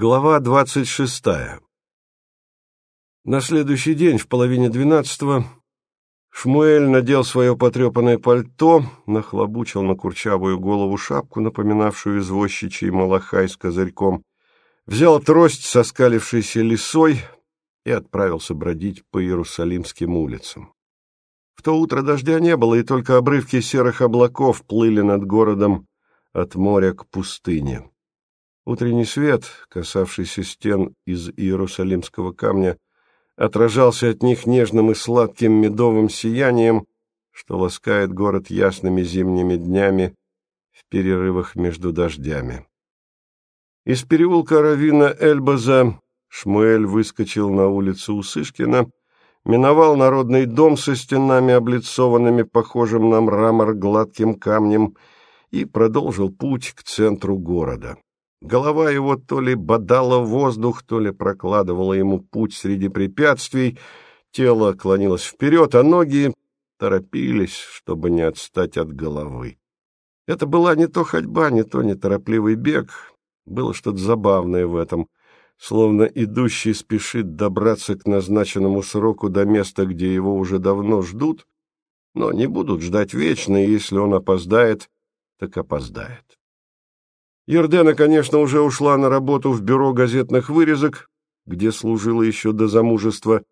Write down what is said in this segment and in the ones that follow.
Глава двадцать шестая На следующий день, в половине двенадцатого, Шмуэль надел свое потрепанное пальто, нахлобучил на курчавую голову шапку, напоминавшую извозчичий малахай с козырьком, взял трость со скалившейся лисой и отправился бродить по Иерусалимским улицам. В то утро дождя не было, и только обрывки серых облаков плыли над городом от моря к пустыне. Утренний свет, касавшийся стен из иерусалимского камня, отражался от них нежным и сладким медовым сиянием, что ласкает город ясными зимними днями в перерывах между дождями. Из переулка Равина Эльбаза Шмуэль выскочил на улицу Усышкина, миновал народный дом со стенами, облицованными похожим на мрамор гладким камнем, и продолжил путь к центру города. Голова его то ли бодала воздух, то ли прокладывала ему путь среди препятствий, тело клонилось вперед, а ноги торопились, чтобы не отстать от головы. Это была не то ходьба, не то неторопливый бег, было что-то забавное в этом, словно идущий спешит добраться к назначенному сроку до места, где его уже давно ждут, но не будут ждать вечно, и если он опоздает, так опоздает. Ердена, конечно, уже ушла на работу в бюро газетных вырезок, где служила еще до замужества,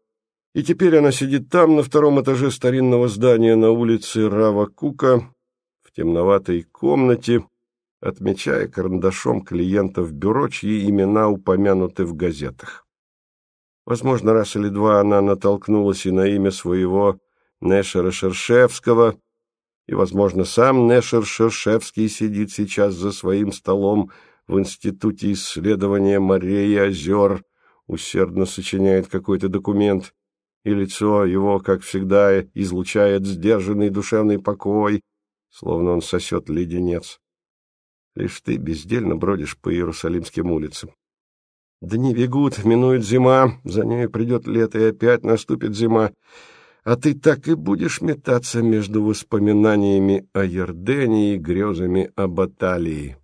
и теперь она сидит там, на втором этаже старинного здания на улице Рава-Кука, в темноватой комнате, отмечая карандашом клиентов бюро, чьи имена упомянуты в газетах. Возможно, раз или два она натолкнулась и на имя своего Нешера Шершевского — и, возможно, сам Нешер Шершевский сидит сейчас за своим столом в Институте исследования морей и озер, усердно сочиняет какой-то документ, и лицо его, как всегда, излучает сдержанный душевный покой, словно он сосет леденец. Лишь ты бездельно бродишь по Иерусалимским улицам. Дни бегут, минует зима, за ней придет лето, и опять наступит зима а ты так и будешь метаться между воспоминаниями о Ердене и грезами об Аталии.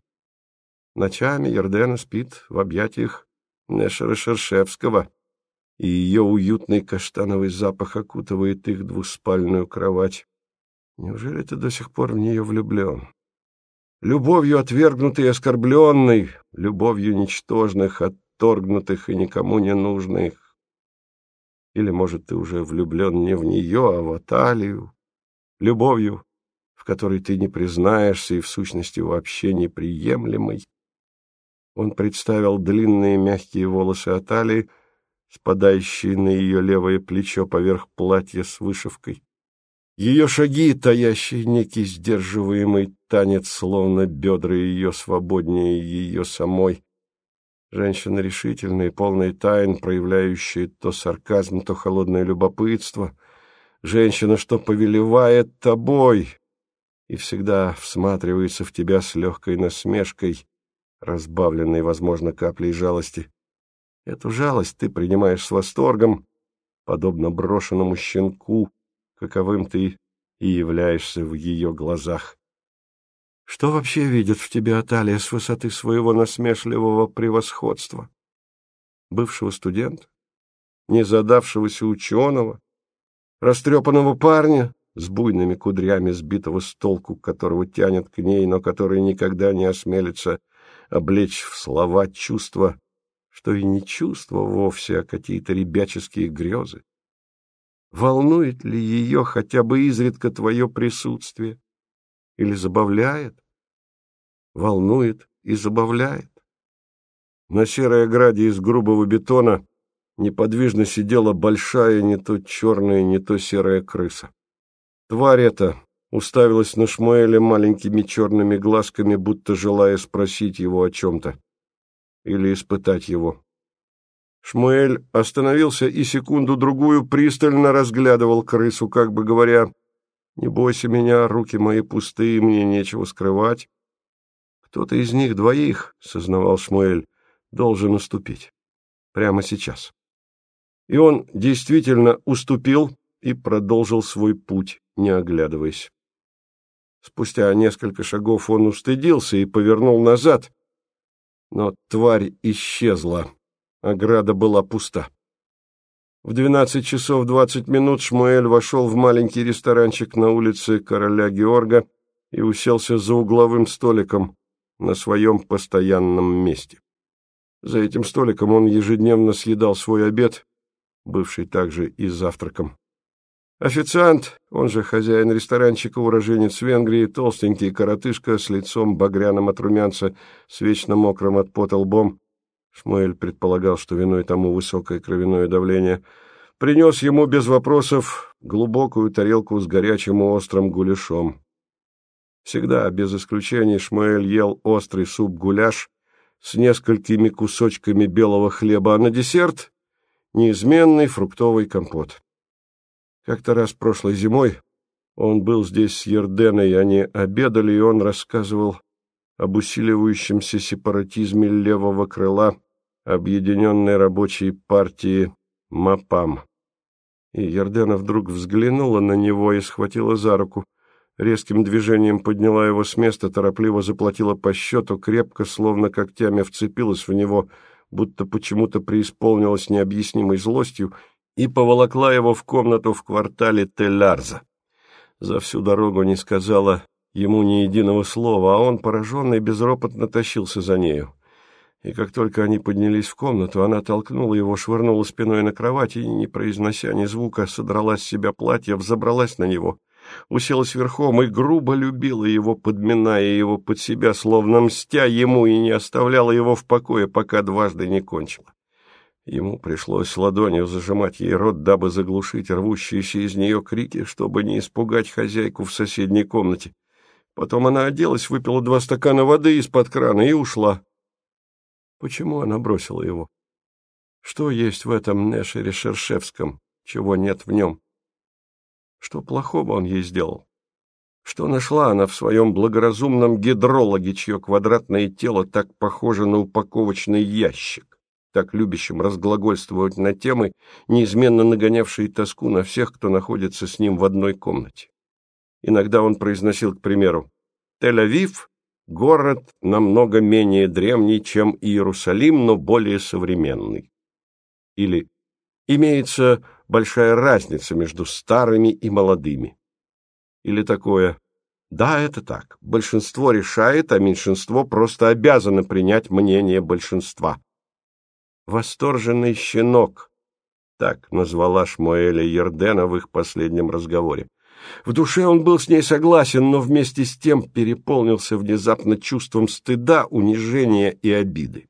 Ночами Ердена спит в объятиях Нешера Шершевского, и ее уютный каштановый запах окутывает их двуспальную кровать. Неужели ты до сих пор в нее влюблен? Любовью отвергнутой и оскорбленной, любовью ничтожных, отторгнутых и никому не нужных. Или, может, ты уже влюблен не в нее, а в Аталию, любовью, в которой ты не признаешься и, в сущности, вообще неприемлемой. Он представил длинные мягкие волосы Аталии, спадающие на ее левое плечо поверх платья с вышивкой. Ее шаги, таящие некий сдерживаемый танец, словно бедра ее свободнее ее самой, Женщина решительная и полная тайн, проявляющая то сарказм, то холодное любопытство. Женщина, что повелевает тобой и всегда всматривается в тебя с легкой насмешкой, разбавленной, возможно, каплей жалости. Эту жалость ты принимаешь с восторгом, подобно брошенному щенку, каковым ты и являешься в ее глазах. Что вообще видит в тебе Аталия с высоты своего насмешливого превосходства? Бывшего студента? Незадавшегося ученого? Растрепанного парня с буйными кудрями, сбитого с толку, которого тянет к ней, но который никогда не осмелится облечь в слова чувства, что и не чувства вовсе, а какие-то ребяческие грезы? Волнует ли ее хотя бы изредка твое присутствие? Или забавляет, волнует и забавляет. На серой ограде из грубого бетона неподвижно сидела большая не то черная, не то серая крыса. Тварь эта уставилась на Шмуэля маленькими черными глазками, будто желая спросить его о чем-то или испытать его. Шмуэль остановился и секунду-другую пристально разглядывал крысу, как бы говоря, не бойся меня, руки мои пустые, мне нечего скрывать. Кто-то из них двоих, — сознавал Шмуэль, — должен уступить. Прямо сейчас. И он действительно уступил и продолжил свой путь, не оглядываясь. Спустя несколько шагов он устыдился и повернул назад. Но тварь исчезла, ограда была пуста. В двенадцать часов двадцать минут Шмуэль вошел в маленький ресторанчик на улице Короля Георга и уселся за угловым столиком на своем постоянном месте. За этим столиком он ежедневно съедал свой обед, бывший также и завтраком. Официант, он же хозяин ресторанчика, уроженец Венгрии, толстенький коротышка с лицом багряным от румянца, с вечно мокрым от пота лбом, Шмуэль предполагал, что виной тому высокое кровяное давление, принес ему без вопросов глубокую тарелку с горячим и острым гуляшом. Всегда, без исключения, Шмуэль ел острый суп-гуляш с несколькими кусочками белого хлеба, а на десерт — неизменный фруктовый компот. Как-то раз прошлой зимой он был здесь с Ерденой, они обедали, и он рассказывал об усиливающемся сепаратизме левого крыла Объединенной рабочей партии МАПАМ. И Ердена вдруг взглянула на него и схватила за руку. Резким движением подняла его с места, торопливо заплатила по счету, крепко, словно когтями вцепилась в него, будто почему-то преисполнилась необъяснимой злостью, и поволокла его в комнату в квартале Телярза. За всю дорогу не сказала ему ни единого слова, а он, пораженный, безропотно тащился за нею и как только они поднялись в комнату, она толкнула его, швырнула спиной на кровать и, не произнося ни звука, содрала с себя платье, взобралась на него, уселась верхом и грубо любила его, подминая его под себя, словно мстя ему, и не оставляла его в покое, пока дважды не кончила. Ему пришлось ладонью зажимать ей рот, дабы заглушить рвущиеся из нее крики, чтобы не испугать хозяйку в соседней комнате. Потом она оделась, выпила два стакана воды из-под крана и ушла. Почему она бросила его? Что есть в этом Нешере Шершевском, чего нет в нем? Что плохого он ей сделал? Что нашла она в своем благоразумном гидрологе, чье квадратное тело так похоже на упаковочный ящик, так любящим разглагольствовать на темы, неизменно нагонявшие тоску на всех, кто находится с ним в одной комнате? Иногда он произносил, к примеру, «Тель-Авив Город намного менее древний, чем Иерусалим, но более современный. Или имеется большая разница между старыми и молодыми. Или такое «Да, это так. Большинство решает, а меньшинство просто обязано принять мнение большинства». «Восторженный щенок», — так назвала Шмуэля Ердена в их последнем разговоре. В душе он был с ней согласен, но вместе с тем переполнился внезапно чувством стыда, унижения и обиды.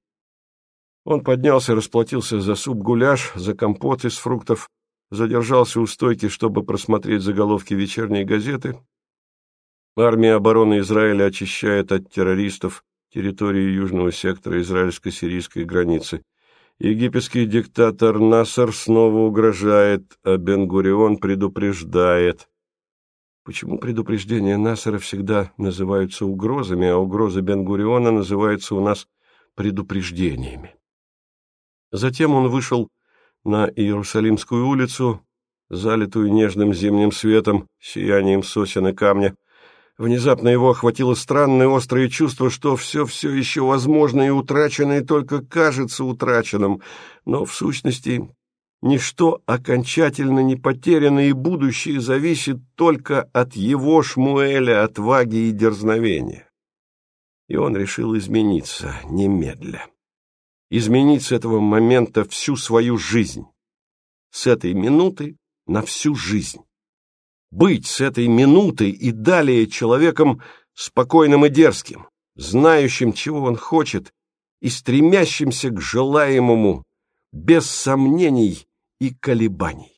Он поднялся, расплатился за суп-гуляш, за компот из фруктов, задержался у стойки, чтобы просмотреть заголовки вечерней газеты. Армия обороны Израиля очищает от террористов территорию южного сектора израильско-сирийской границы. Египетский диктатор Насар снова угрожает, а Бен-Гурион предупреждает. Почему предупреждения Насара всегда называются угрозами, а угрозы Бен-Гуриона называются у нас предупреждениями? Затем он вышел на Иерусалимскую улицу, залитую нежным зимним светом, сиянием сосен и камня. Внезапно его охватило странное острое чувство, что все-все еще возможно и утраченное только кажется утраченным, но в сущности Ничто окончательно не потеряно, и будущее зависит только от его Шмуэля, отваги и дерзновения. И он решил измениться немедля. Изменить с этого момента всю свою жизнь. С этой минуты на всю жизнь. Быть с этой минуты и далее человеком спокойным и дерзким, знающим, чего он хочет, и стремящимся к желаемому, без сомнений и колебаний.